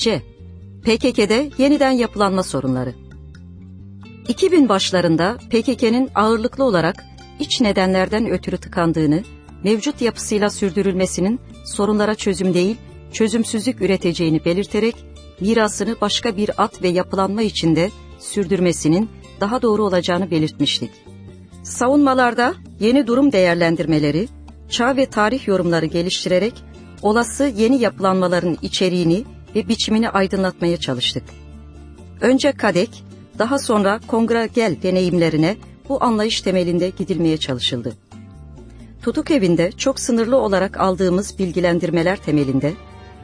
C. PKK'de yeniden yapılanma sorunları. 2000 başlarında PKK'nın ağırlıklı olarak iç nedenlerden ötürü tıkandığını, mevcut yapısıyla sürdürülmesinin sorunlara çözüm değil, çözümsüzlük üreteceğini belirterek mirasını başka bir at ve yapılanma içinde sürdürmesinin daha doğru olacağını belirtmiştik. Savunmalarda yeni durum değerlendirmeleri, çağ ve tarih yorumları geliştirerek olası yeni yapılanmaların içeriğini ve biçimini aydınlatmaya çalıştık. Önce Kadek, daha sonra Kongregel deneyimlerine bu anlayış temelinde gidilmeye çalışıldı. Tutuk evinde çok sınırlı olarak aldığımız bilgilendirmeler temelinde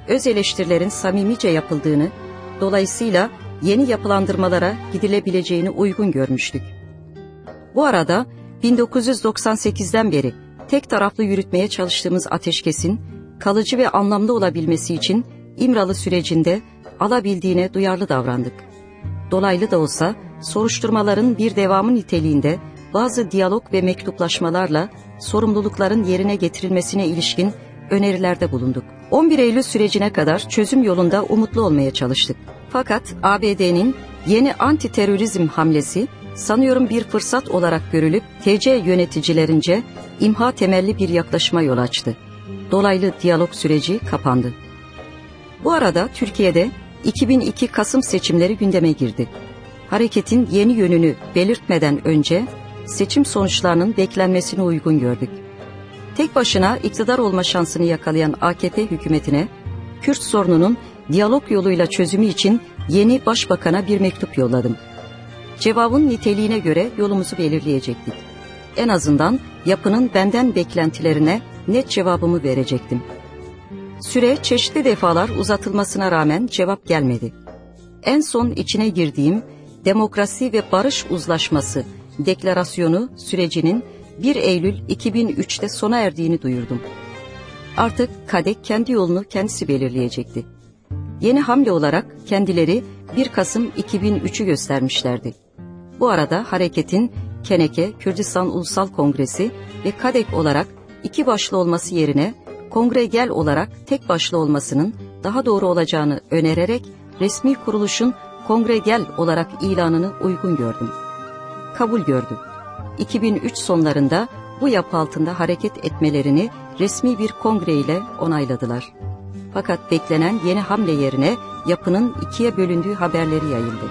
öz eleştirilerin samimice yapıldığını, dolayısıyla yeni yapılandırmalara gidilebileceğini uygun görmüştük. Bu arada 1998'den beri tek taraflı yürütmeye çalıştığımız ateşkesin kalıcı ve anlamlı olabilmesi için İmralı sürecinde alabildiğine duyarlı davrandık. Dolaylı da olsa soruşturmaların bir devamı niteliğinde bazı diyalog ve mektuplaşmalarla sorumlulukların yerine getirilmesine ilişkin önerilerde bulunduk. 11 Eylül sürecine kadar çözüm yolunda umutlu olmaya çalıştık. Fakat ABD'nin yeni anti terörizm hamlesi sanıyorum bir fırsat olarak görülüp TC yöneticilerince imha temelli bir yaklaşıma yol açtı. Dolaylı diyalog süreci kapandı. Bu arada Türkiye'de 2002 Kasım seçimleri gündeme girdi. Hareketin yeni yönünü belirtmeden önce seçim sonuçlarının beklenmesini uygun gördük. Tek başına iktidar olma şansını yakalayan AKP hükümetine Kürt sorununun diyalog yoluyla çözümü için yeni başbakana bir mektup yolladım. Cevabın niteliğine göre yolumuzu belirleyecektik. En azından yapının benden beklentilerine net cevabımı verecektim. Süre çeşitli defalar uzatılmasına rağmen cevap gelmedi. En son içine girdiğim Demokrasi ve Barış Uzlaşması deklarasyonu sürecinin 1 Eylül 2003'te sona erdiğini duyurdum. Artık Kadek kendi yolunu kendisi belirleyecekti. Yeni hamle olarak kendileri 1 Kasım 2003'ü göstermişlerdi. Bu arada hareketin Keneke, Kürdistan Ulusal Kongresi ve Kadek olarak iki başlı olması yerine kongre gel olarak tek başlı olmasının daha doğru olacağını önererek resmi kuruluşun kongre gel olarak ilanını uygun gördüm. Kabul gördü. 2003 sonlarında bu yapı altında hareket etmelerini resmi bir kongre ile onayladılar. Fakat beklenen yeni hamle yerine yapının ikiye bölündüğü haberleri yayıldı.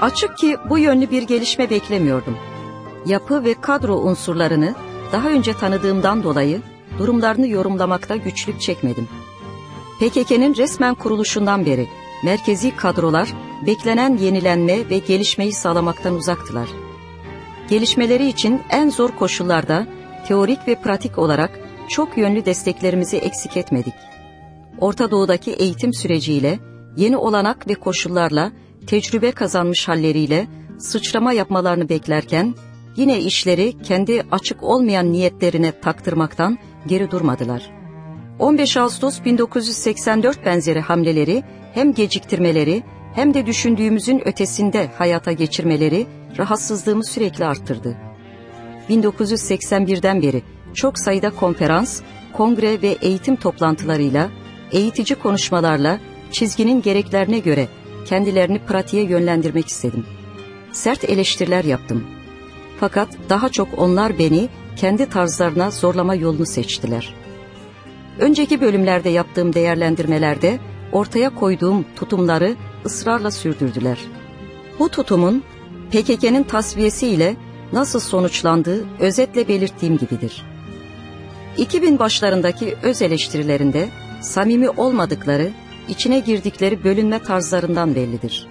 Açık ki bu yönlü bir gelişme beklemiyordum. Yapı ve kadro unsurlarını daha önce tanıdığımdan dolayı durumlarını yorumlamakta güçlük çekmedim. PKK'nın resmen kuruluşundan beri merkezi kadrolar beklenen yenilenme ve gelişmeyi sağlamaktan uzaktılar. Gelişmeleri için en zor koşullarda teorik ve pratik olarak çok yönlü desteklerimizi eksik etmedik. Orta Doğu'daki eğitim süreciyle, yeni olanak ve koşullarla, tecrübe kazanmış halleriyle sıçrama yapmalarını beklerken, yine işleri kendi açık olmayan niyetlerine taktırmaktan geri durmadılar. 15 Ağustos 1984 benzeri hamleleri hem geciktirmeleri hem de düşündüğümüzün ötesinde hayata geçirmeleri rahatsızlığımı sürekli arttırdı. 1981'den beri çok sayıda konferans, kongre ve eğitim toplantılarıyla, eğitici konuşmalarla çizginin gereklerine göre kendilerini pratiğe yönlendirmek istedim. Sert eleştiriler yaptım. Fakat daha çok onlar beni kendi tarzlarına zorlama yolunu seçtiler. Önceki bölümlerde yaptığım değerlendirmelerde ortaya koyduğum tutumları ısrarla sürdürdüler. Bu tutumun PKK'nın tasfiyesiyle nasıl sonuçlandığı özetle belirttiğim gibidir. 2000 başlarındaki öz eleştirilerinde samimi olmadıkları, içine girdikleri bölünme tarzlarından bellidir.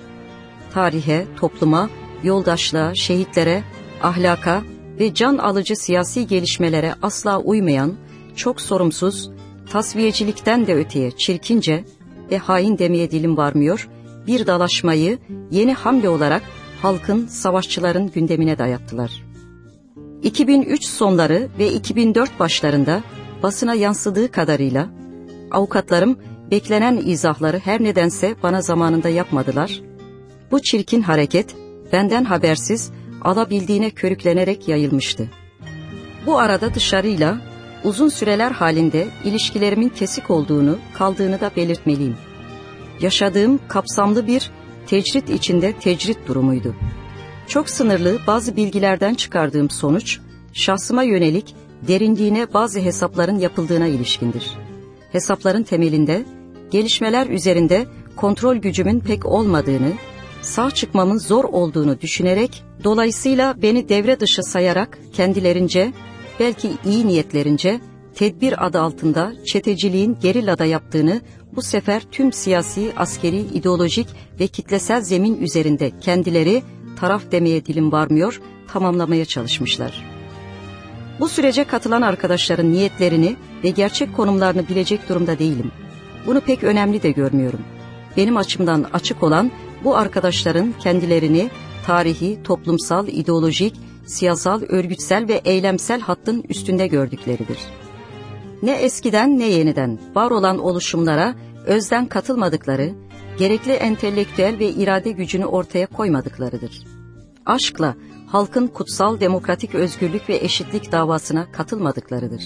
Tarihe, topluma, yoldaşlığa, şehitlere, ahlaka ve can alıcı siyasi gelişmelere asla uymayan, çok sorumsuz, tasviyecilikten de öteye çirkince ve hain demeye dilim varmıyor, bir dalaşmayı yeni hamle olarak halkın, savaşçıların gündemine dayattılar. 2003 sonları ve 2004 başlarında basına yansıdığı kadarıyla avukatlarım beklenen izahları her nedense bana zamanında yapmadılar. Bu çirkin hareket benden habersiz alabildiğine körüklenerek yayılmıştı. Bu arada dışarıyla uzun süreler halinde ilişkilerimin kesik olduğunu, kaldığını da belirtmeliyim. yaşadığım kapsamlı bir tecrit içinde tecrit durumuydu. Çok sınırlı bazı bilgilerden çıkardığım sonuç, şahsıma yönelik derinliğine bazı hesapların yapıldığına ilişkindir. Hesapların temelinde, gelişmeler üzerinde kontrol gücümün pek olmadığını, sağ çıkmamın zor olduğunu düşünerek, dolayısıyla beni devre dışı sayarak kendilerince, belki iyi niyetlerince, tedbir adı altında çeteciliğin gerilada yaptığını bu sefer tüm siyasi, askeri, ideolojik ve kitlesel zemin üzerinde kendileri taraf demeye dilim varmıyor, tamamlamaya çalışmışlar. Bu sürece katılan arkadaşların niyetlerini ve gerçek konumlarını bilecek durumda değilim. Bunu pek önemli de görmüyorum. Benim açımdan açık olan bu arkadaşların kendilerini tarihi, toplumsal, ideolojik, siyasal, örgütsel ve eylemsel hattın üstünde gördükleridir.'' ne eskiden ne yeniden var olan oluşumlara özden katılmadıkları, gerekli entelektüel ve irade gücünü ortaya koymadıklarıdır. Aşkla halkın kutsal demokratik özgürlük ve eşitlik davasına katılmadıklarıdır.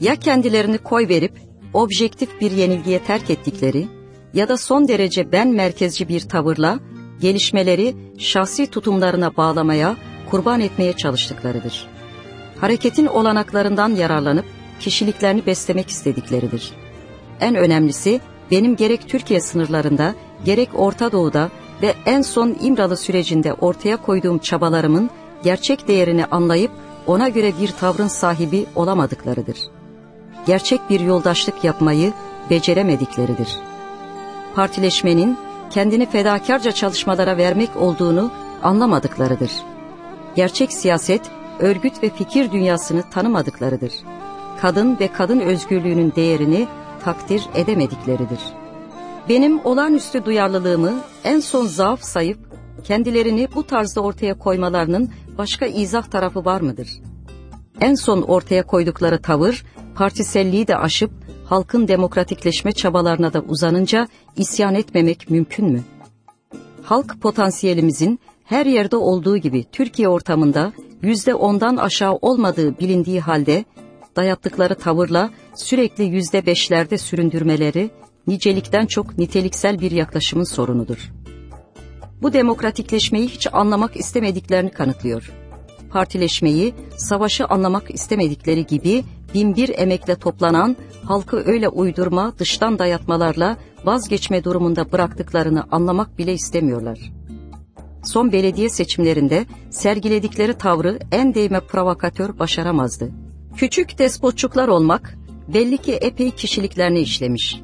Ya kendilerini koy verip objektif bir yenilgiye terk ettikleri ya da son derece ben merkezci bir tavırla gelişmeleri şahsi tutumlarına bağlamaya, kurban etmeye çalıştıklarıdır. Hareketin olanaklarından yararlanıp kişiliklerini beslemek istedikleridir. En önemlisi benim gerek Türkiye sınırlarında gerek Orta Doğu'da ve en son İmralı sürecinde ortaya koyduğum çabalarımın gerçek değerini anlayıp ona göre bir tavrın sahibi olamadıklarıdır. Gerçek bir yoldaşlık yapmayı beceremedikleridir. Partileşmenin kendini fedakarca çalışmalara vermek olduğunu anlamadıklarıdır. Gerçek siyaset, örgüt ve fikir dünyasını tanımadıklarıdır.'' kadın ve kadın özgürlüğünün değerini takdir edemedikleridir. Benim olağanüstü duyarlılığımı en son zaaf sayıp kendilerini bu tarzda ortaya koymalarının başka izah tarafı var mıdır? En son ortaya koydukları tavır partiselliği de aşıp halkın demokratikleşme çabalarına da uzanınca isyan etmemek mümkün mü? Halk potansiyelimizin her yerde olduğu gibi Türkiye ortamında yüzde ondan aşağı olmadığı bilindiği halde dayattıkları tavırla sürekli yüzde beşlerde süründürmeleri nicelikten çok niteliksel bir yaklaşımın sorunudur. Bu demokratikleşmeyi hiç anlamak istemediklerini kanıtlıyor. Partileşmeyi, savaşı anlamak istemedikleri gibi binbir emekle toplanan, halkı öyle uydurma, dıştan dayatmalarla vazgeçme durumunda bıraktıklarını anlamak bile istemiyorlar. Son belediye seçimlerinde sergiledikleri tavrı en değme provokatör başaramazdı. Küçük despotçuklar olmak belli ki epey kişiliklerini işlemiş.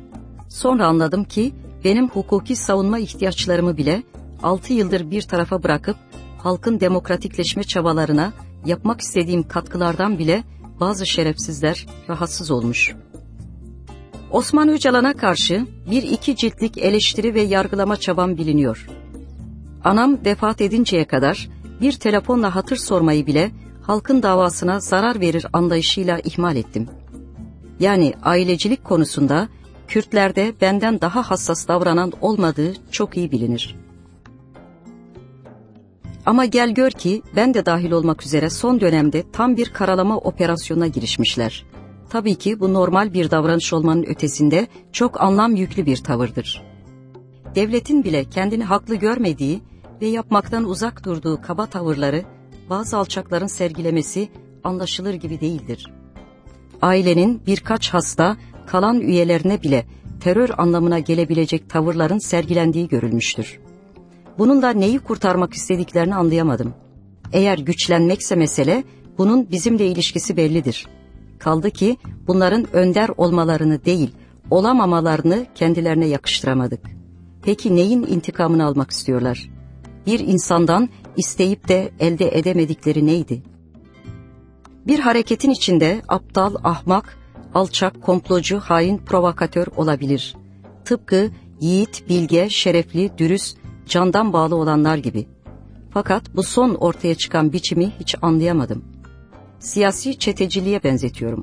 Sonra anladım ki benim hukuki savunma ihtiyaçlarımı bile altı yıldır bir tarafa bırakıp halkın demokratikleşme çabalarına yapmak istediğim katkılardan bile bazı şerefsizler rahatsız olmuş. Osman Öcalan'a karşı bir iki ciltlik eleştiri ve yargılama çabam biliniyor. Anam vefat edinceye kadar bir telefonla hatır sormayı bile halkın davasına zarar verir anlayışıyla ihmal ettim. Yani ailecilik konusunda Kürtlerde benden daha hassas davranan olmadığı çok iyi bilinir. Ama gel gör ki ben de dahil olmak üzere son dönemde tam bir karalama operasyonuna girişmişler. Tabii ki bu normal bir davranış olmanın ötesinde çok anlam yüklü bir tavırdır. Devletin bile kendini haklı görmediği ve yapmaktan uzak durduğu kaba tavırları bazı alçakların sergilemesi anlaşılır gibi değildir. Ailenin birkaç hasta kalan üyelerine bile terör anlamına gelebilecek tavırların sergilendiği görülmüştür. Bununla neyi kurtarmak istediklerini anlayamadım. Eğer güçlenmekse mesele, bunun bizimle ilişkisi bellidir. Kaldı ki bunların önder olmalarını değil, olamamalarını kendilerine yakıştıramadık. Peki neyin intikamını almak istiyorlar? Bir insandan isteyip de elde edemedikleri neydi? Bir hareketin içinde aptal, ahmak, alçak, komplocu, hain, provokatör olabilir. Tıpkı yiğit, bilge, şerefli, dürüst, candan bağlı olanlar gibi. Fakat bu son ortaya çıkan biçimi hiç anlayamadım. Siyasi çeteciliğe benzetiyorum.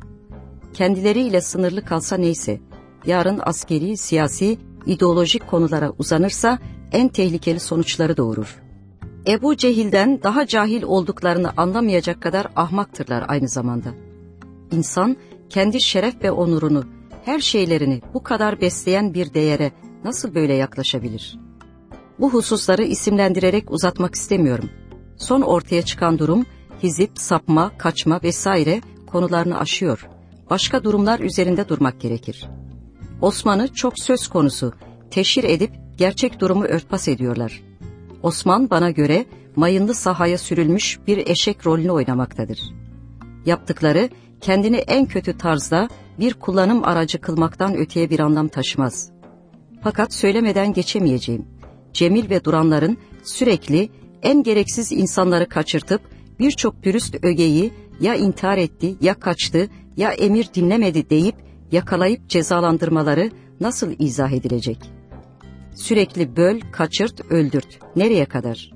Kendileriyle sınırlı kalsa neyse, yarın askeri, siyasi, ideolojik konulara uzanırsa en tehlikeli sonuçları doğurur. Ebu Cehil'den daha cahil olduklarını anlamayacak kadar ahmaktırlar aynı zamanda. İnsan kendi şeref ve onurunu, her şeylerini bu kadar besleyen bir değere nasıl böyle yaklaşabilir? Bu hususları isimlendirerek uzatmak istemiyorum. Son ortaya çıkan durum hizip, sapma, kaçma vesaire konularını aşıyor. Başka durumlar üzerinde durmak gerekir. Osman'ı çok söz konusu, teşhir edip gerçek durumu örtbas ediyorlar. Osman bana göre mayınlı sahaya sürülmüş bir eşek rolünü oynamaktadır. Yaptıkları kendini en kötü tarzda bir kullanım aracı kılmaktan öteye bir anlam taşımaz. Fakat söylemeden geçemeyeceğim. Cemil ve Duranların sürekli en gereksiz insanları kaçırtıp birçok dürüst ögeyi ya intihar etti ya kaçtı ya emir dinlemedi deyip yakalayıp cezalandırmaları nasıl izah edilecek? Sürekli böl, kaçırt, öldürt. Nereye kadar?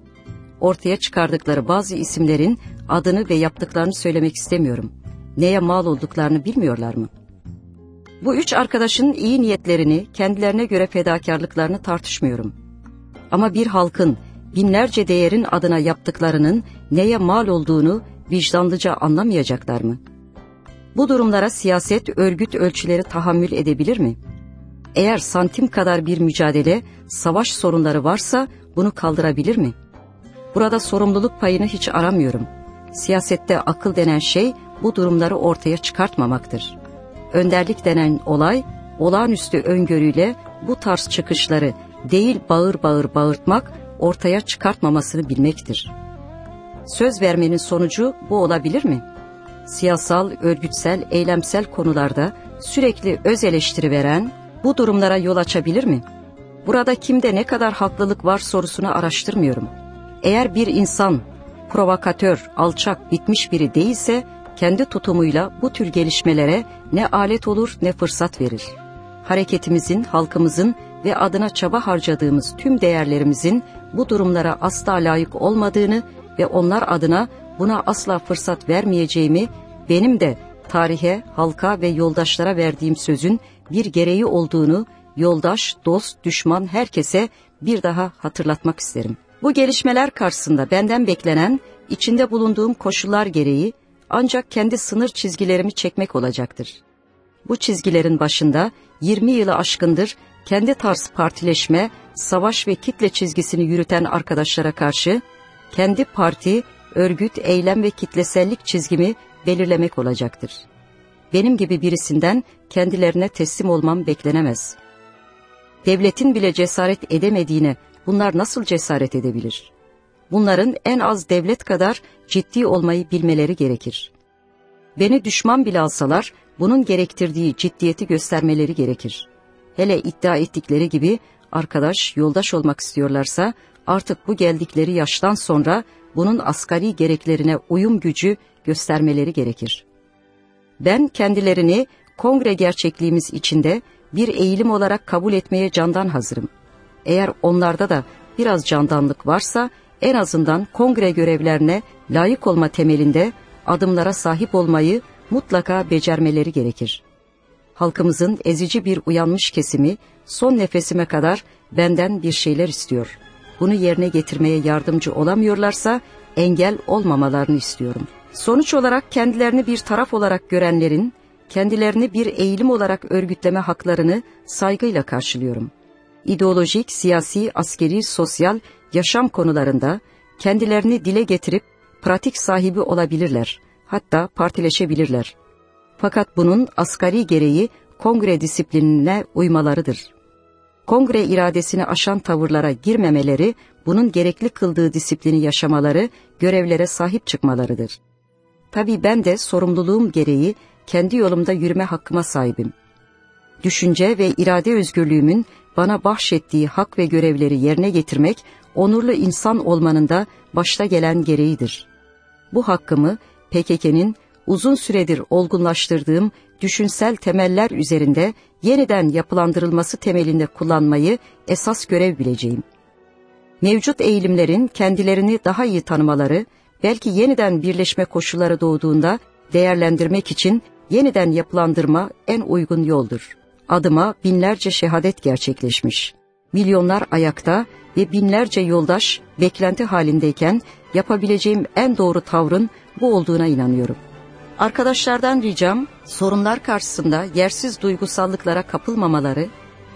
Ortaya çıkardıkları bazı isimlerin adını ve yaptıklarını söylemek istemiyorum. Neye mal olduklarını bilmiyorlar mı? Bu üç arkadaşın iyi niyetlerini, kendilerine göre fedakarlıklarını tartışmıyorum. Ama bir halkın binlerce değerin adına yaptıklarının neye mal olduğunu vicdanlıca anlamayacaklar mı? Bu durumlara siyaset örgüt ölçüleri tahammül edebilir mi? Eğer santim kadar bir mücadele, savaş sorunları varsa bunu kaldırabilir mi? Burada sorumluluk payını hiç aramıyorum. Siyasette akıl denen şey bu durumları ortaya çıkartmamaktır. Önderlik denen olay, olağanüstü öngörüyle bu tarz çıkışları değil bağır bağır bağırtmak, ortaya çıkartmamasını bilmektir. Söz vermenin sonucu bu olabilir mi? Siyasal, örgütsel, eylemsel konularda sürekli öz eleştiri veren bu durumlara yol açabilir mi? Burada kimde ne kadar haklılık var sorusunu araştırmıyorum. Eğer bir insan provokatör, alçak, bitmiş biri değilse kendi tutumuyla bu tür gelişmelere ne alet olur ne fırsat verir. Hareketimizin, halkımızın ve adına çaba harcadığımız tüm değerlerimizin bu durumlara asla layık olmadığını ve onlar adına buna asla fırsat vermeyeceğimi benim de tarihe, halka ve yoldaşlara verdiğim sözün bir gereği olduğunu yoldaş, dost, düşman herkese bir daha hatırlatmak isterim. Bu gelişmeler karşısında benden beklenen, içinde bulunduğum koşullar gereği ancak kendi sınır çizgilerimi çekmek olacaktır. Bu çizgilerin başında 20 yılı aşkındır kendi tarz partileşme, savaş ve kitle çizgisini yürüten arkadaşlara karşı kendi parti, örgüt, eylem ve kitlesellik çizgimi belirlemek olacaktır. Benim gibi birisinden kendilerine teslim olmam beklenemez. Devletin bile cesaret edemediğine bunlar nasıl cesaret edebilir? Bunların en az devlet kadar ciddi olmayı bilmeleri gerekir. Beni düşman bile alsalar bunun gerektirdiği ciddiyeti göstermeleri gerekir. Hele iddia ettikleri gibi arkadaş, yoldaş olmak istiyorlarsa artık bu geldikleri yaştan sonra bunun asgari gereklerine uyum gücü göstermeleri gerekir. Ben kendilerini kongre gerçekliğimiz içinde bir eğilim olarak kabul etmeye candan hazırım. Eğer onlarda da biraz candanlık varsa en azından kongre görevlerine layık olma temelinde adımlara sahip olmayı mutlaka becermeleri gerekir. Halkımızın ezici bir uyanmış kesimi son nefesime kadar benden bir şeyler istiyor. Bunu yerine getirmeye yardımcı olamıyorlarsa engel olmamalarını istiyorum. Sonuç olarak kendilerini bir taraf olarak görenlerin, kendilerini bir eğilim olarak örgütleme haklarını saygıyla karşılıyorum. İdeolojik, siyasi, askeri, sosyal, yaşam konularında kendilerini dile getirip pratik sahibi olabilirler, hatta partileşebilirler. Fakat bunun asgari gereği kongre disiplinine uymalarıdır. Kongre iradesini aşan tavırlara girmemeleri, bunun gerekli kıldığı disiplini yaşamaları, görevlere sahip çıkmalarıdır. Tabii ben de sorumluluğum gereği kendi yolumda yürüme hakkıma sahibim. Düşünce ve irade özgürlüğümün bana bahşettiği hak ve görevleri yerine getirmek, onurlu insan olmanın da başta gelen gereğidir. Bu hakkımı PKK'nin uzun süredir olgunlaştırdığım düşünsel temeller üzerinde yeniden yapılandırılması temelinde kullanmayı esas görev bileceğim. Mevcut eğilimlerin kendilerini daha iyi tanımaları, belki yeniden birleşme koşulları doğduğunda değerlendirmek için yeniden yapılandırma en uygun yoldur. Adıma binlerce şehadet gerçekleşmiş. Milyonlar ayakta ve binlerce yoldaş beklenti halindeyken yapabileceğim en doğru tavrın bu olduğuna inanıyorum. Arkadaşlardan ricam sorunlar karşısında yersiz duygusallıklara kapılmamaları,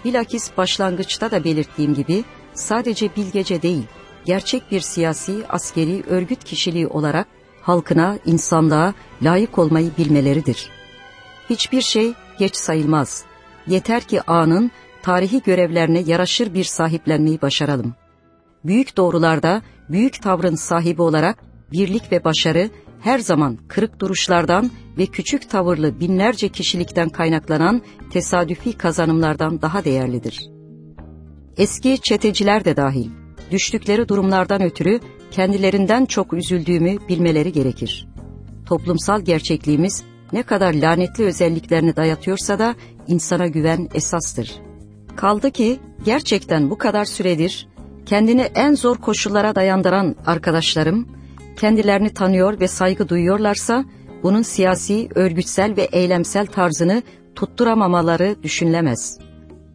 Bilakis başlangıçta da belirttiğim gibi sadece bilgece değil, gerçek bir siyasi, askeri, örgüt kişiliği olarak halkına, insanlığa layık olmayı bilmeleridir. Hiçbir şey geç sayılmaz. Yeter ki anın tarihi görevlerine yaraşır bir sahiplenmeyi başaralım. Büyük doğrularda büyük tavrın sahibi olarak birlik ve başarı her zaman kırık duruşlardan ve küçük tavırlı binlerce kişilikten kaynaklanan tesadüfi kazanımlardan daha değerlidir. Eski çeteciler de dahil, düştükleri durumlardan ötürü kendilerinden çok üzüldüğümü bilmeleri gerekir. Toplumsal gerçekliğimiz ne kadar lanetli özelliklerini dayatıyorsa da insana güven esastır. Kaldı ki gerçekten bu kadar süredir kendini en zor koşullara dayandıran arkadaşlarım, kendilerini tanıyor ve saygı duyuyorlarsa, bunun siyasi, örgütsel ve eylemsel tarzını tutturamamaları düşünülemez.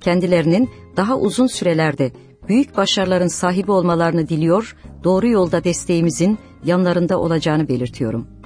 Kendilerinin daha uzun sürelerde büyük başarıların sahibi olmalarını diliyor, doğru yolda desteğimizin yanlarında olacağını belirtiyorum.''